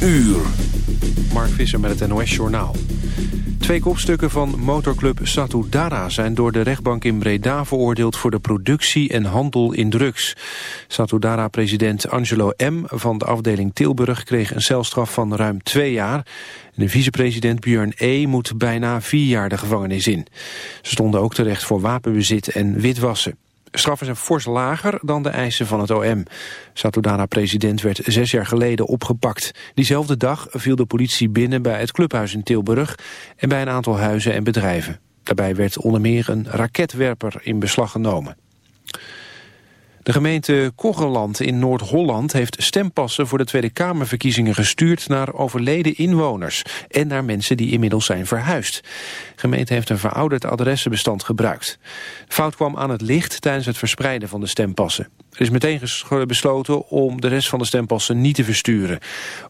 uur. Mark Visser met het NOS Journaal. Twee kopstukken van motorclub Satudara zijn door de rechtbank in Breda veroordeeld voor de productie en handel in drugs. Satudara-president Angelo M. van de afdeling Tilburg kreeg een celstraf van ruim twee jaar. de vicepresident Björn E. moet bijna vier jaar de gevangenis in. Ze stonden ook terecht voor wapenbezit en witwassen. Straffen zijn fors lager dan de eisen van het OM. Satudara-president werd zes jaar geleden opgepakt. Diezelfde dag viel de politie binnen bij het clubhuis in Tilburg... en bij een aantal huizen en bedrijven. Daarbij werd onder meer een raketwerper in beslag genomen. De gemeente Koggeland in Noord-Holland heeft stempassen voor de Tweede Kamerverkiezingen gestuurd naar overleden inwoners en naar mensen die inmiddels zijn verhuisd. De gemeente heeft een verouderd adressenbestand gebruikt. Fout kwam aan het licht tijdens het verspreiden van de stempassen. Er is meteen besloten om de rest van de stempassen niet te versturen.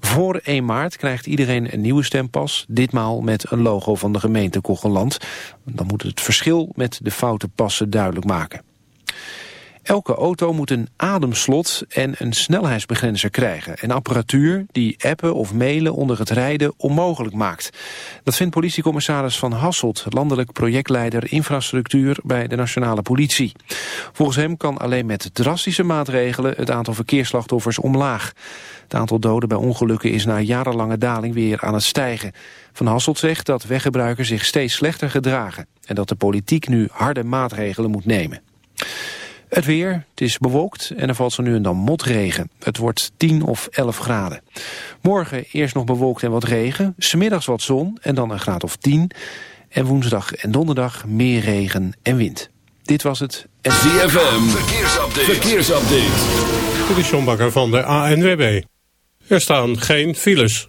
Voor 1 maart krijgt iedereen een nieuwe stempas, ditmaal met een logo van de gemeente Koggeland. Dan moet het verschil met de foute passen duidelijk maken. Elke auto moet een ademslot en een snelheidsbegrenzer krijgen. Een apparatuur die appen of mailen onder het rijden onmogelijk maakt. Dat vindt politiecommissaris Van Hasselt, landelijk projectleider infrastructuur bij de nationale politie. Volgens hem kan alleen met drastische maatregelen het aantal verkeersslachtoffers omlaag. Het aantal doden bij ongelukken is na jarenlange daling weer aan het stijgen. Van Hasselt zegt dat weggebruikers zich steeds slechter gedragen... en dat de politiek nu harde maatregelen moet nemen. Het weer, het is bewolkt en er valt zo nu en dan motregen. Het wordt 10 of 11 graden. Morgen eerst nog bewolkt en wat regen. Smiddags wat zon en dan een graad of 10. En woensdag en donderdag meer regen en wind. Dit was het... ZFM, verkeersupdate. verkeersupdate. Dit is John Bakker van de ANWB. Er staan geen files.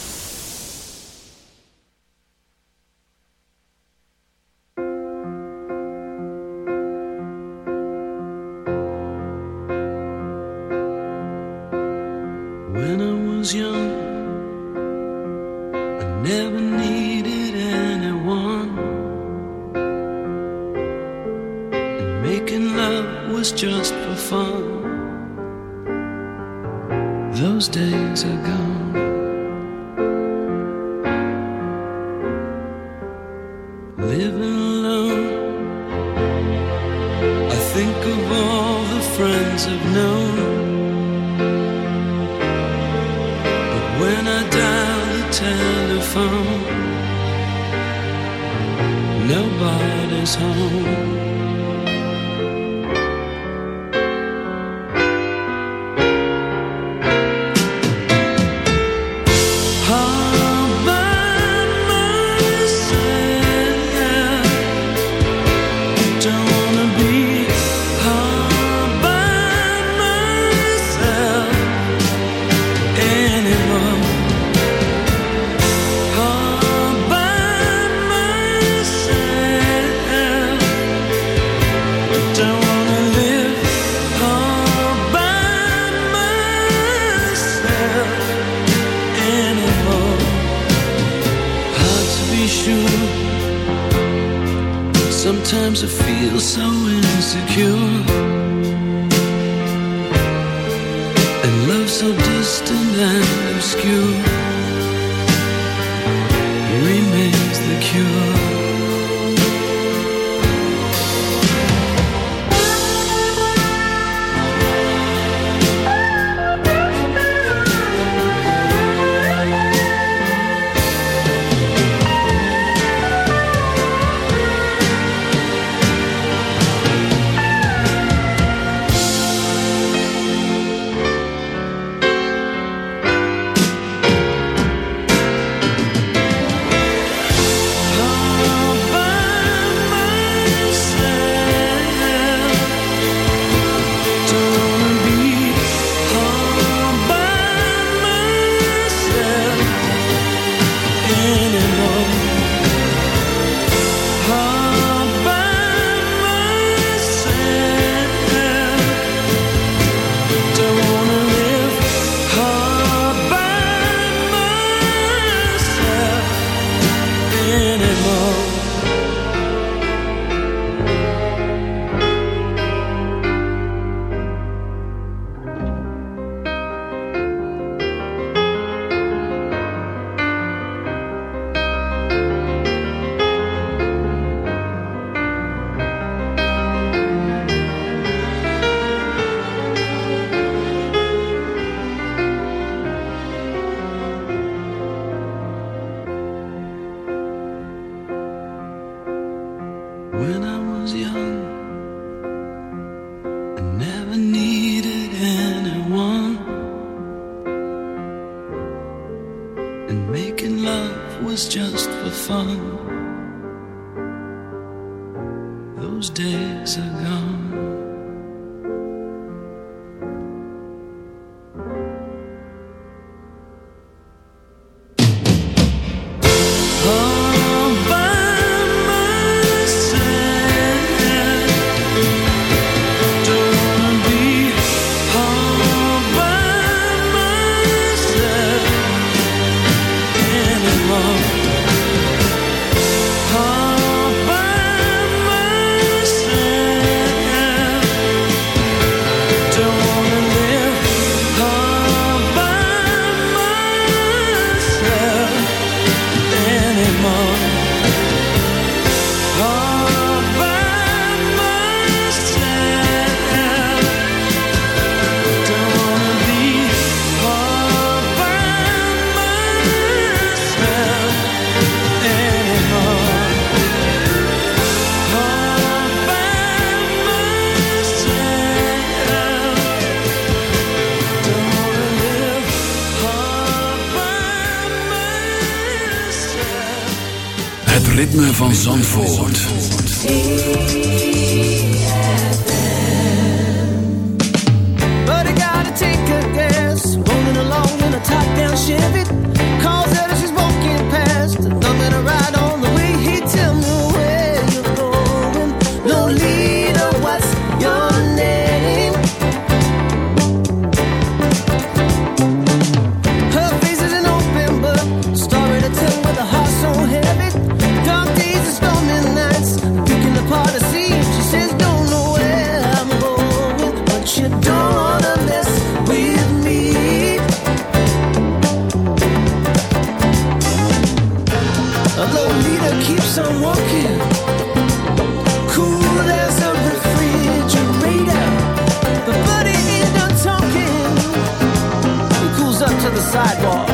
Sidewalk,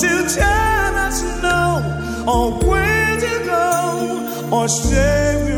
to tell us no, or where to go, or save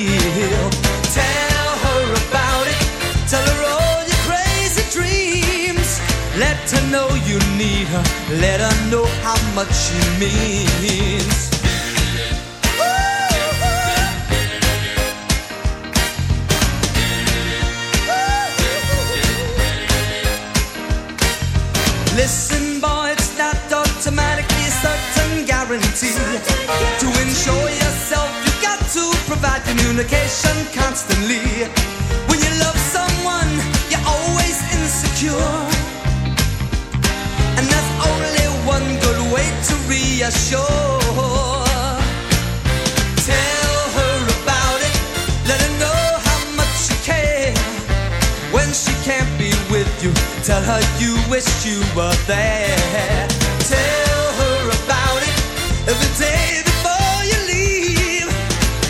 her, let her know how much she means. Listen, boy, it's not automatically a certain guarantee. To ensure yourself, you got to provide communication constantly. When you love someone, you're always insecure reassure. Tell her about it, let her know how much you care. When she can't be with you, tell her you wish you were there. Tell her about it every day before you leave.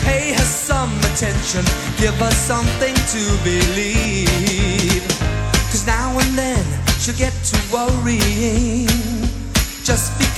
Pay her some attention, give her something to believe. Cause now and then she'll worrying. Just because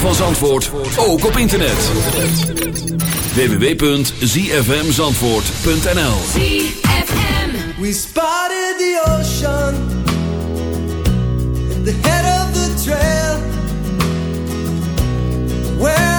van Zandvoort ook op internet. www.zfmzandvoort.nl We spotted the ocean the head of the trail. Where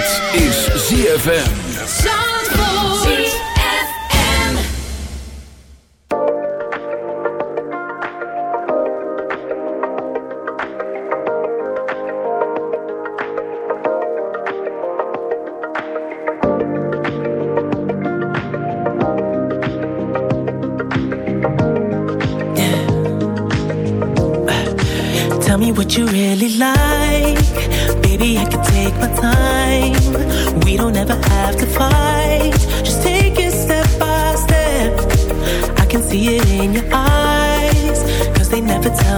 Dit is ZFM.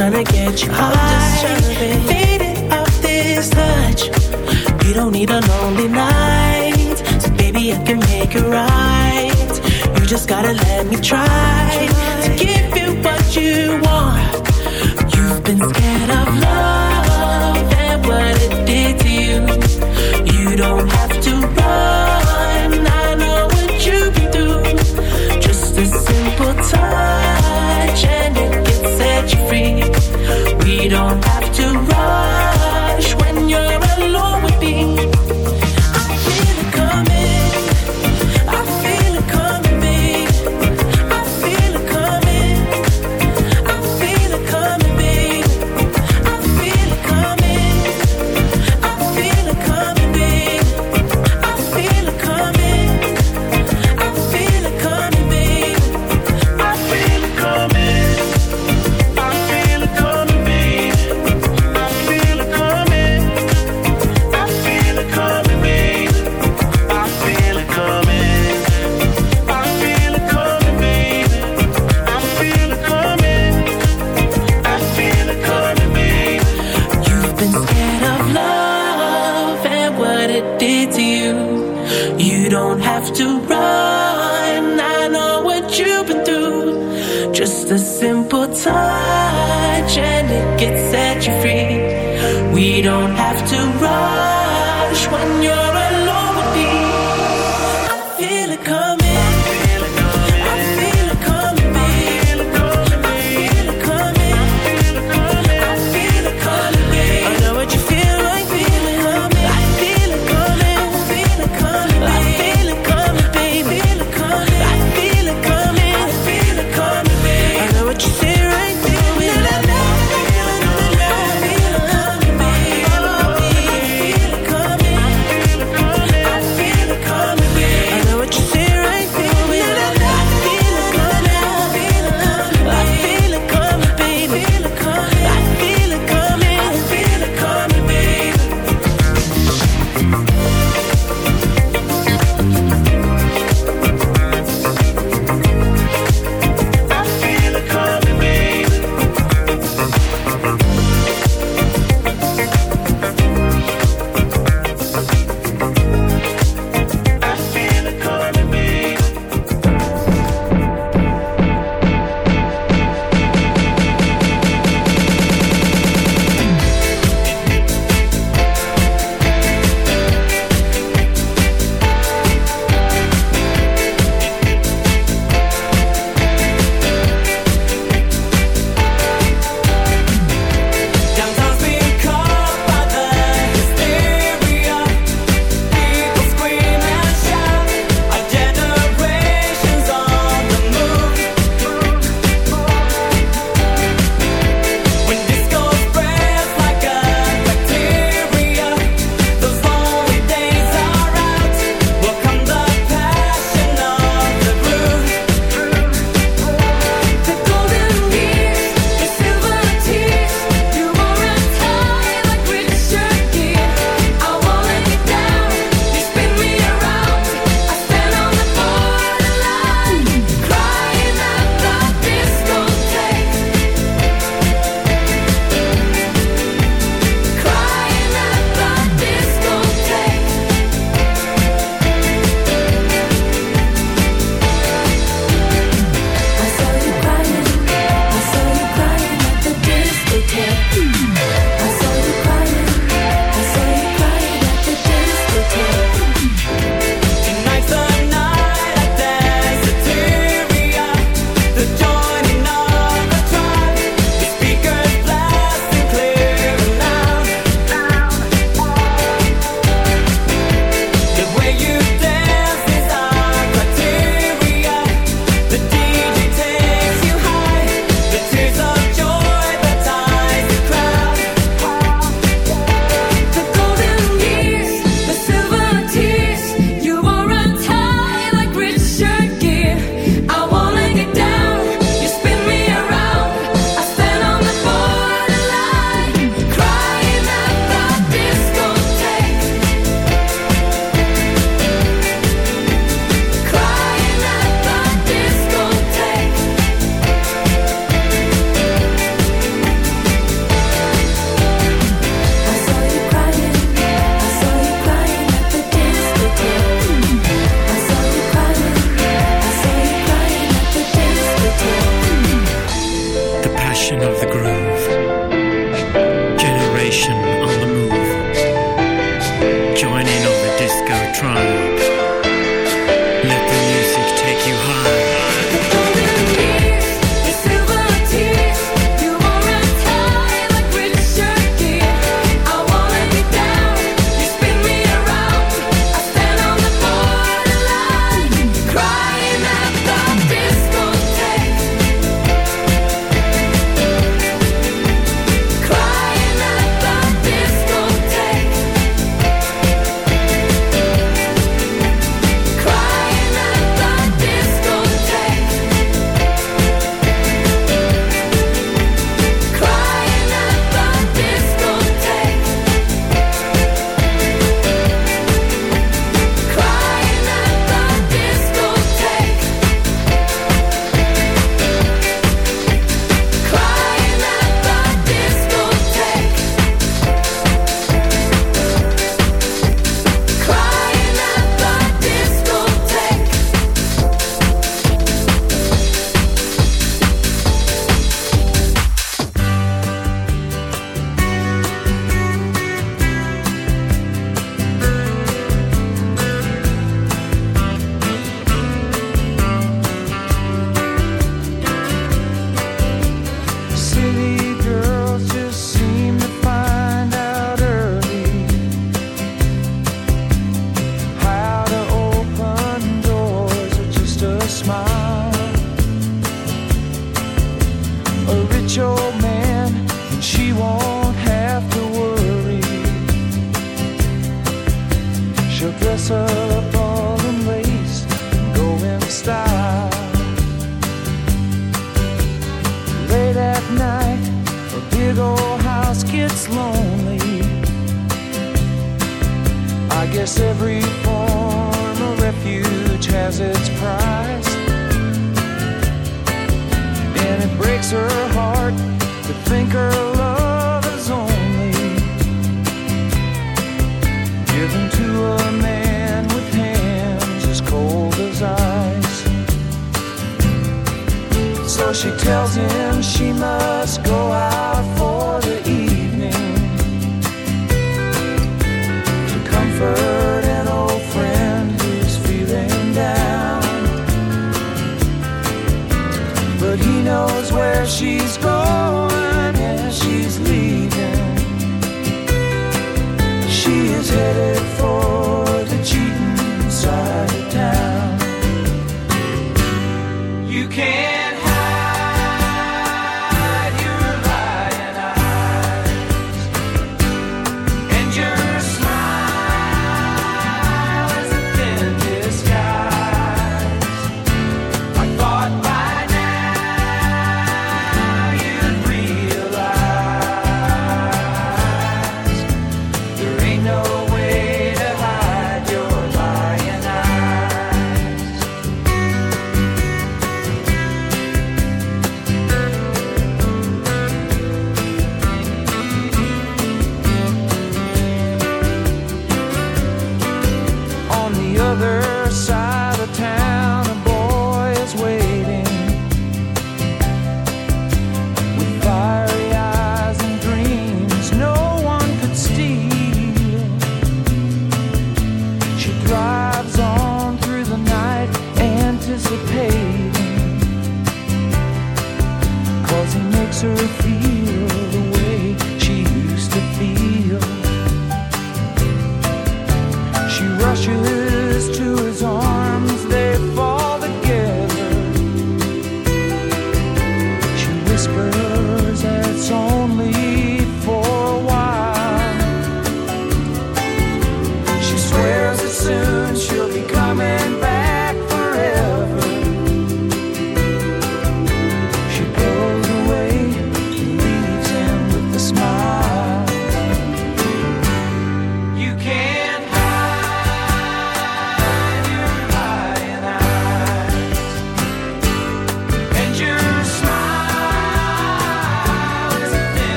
trying to get you I'm high. I'm just trying to fade it off this touch. You don't need a lonely night, so baby I can make it right. You just gotta let me try to give you what you want. You've been scared of love and what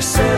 Set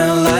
smell like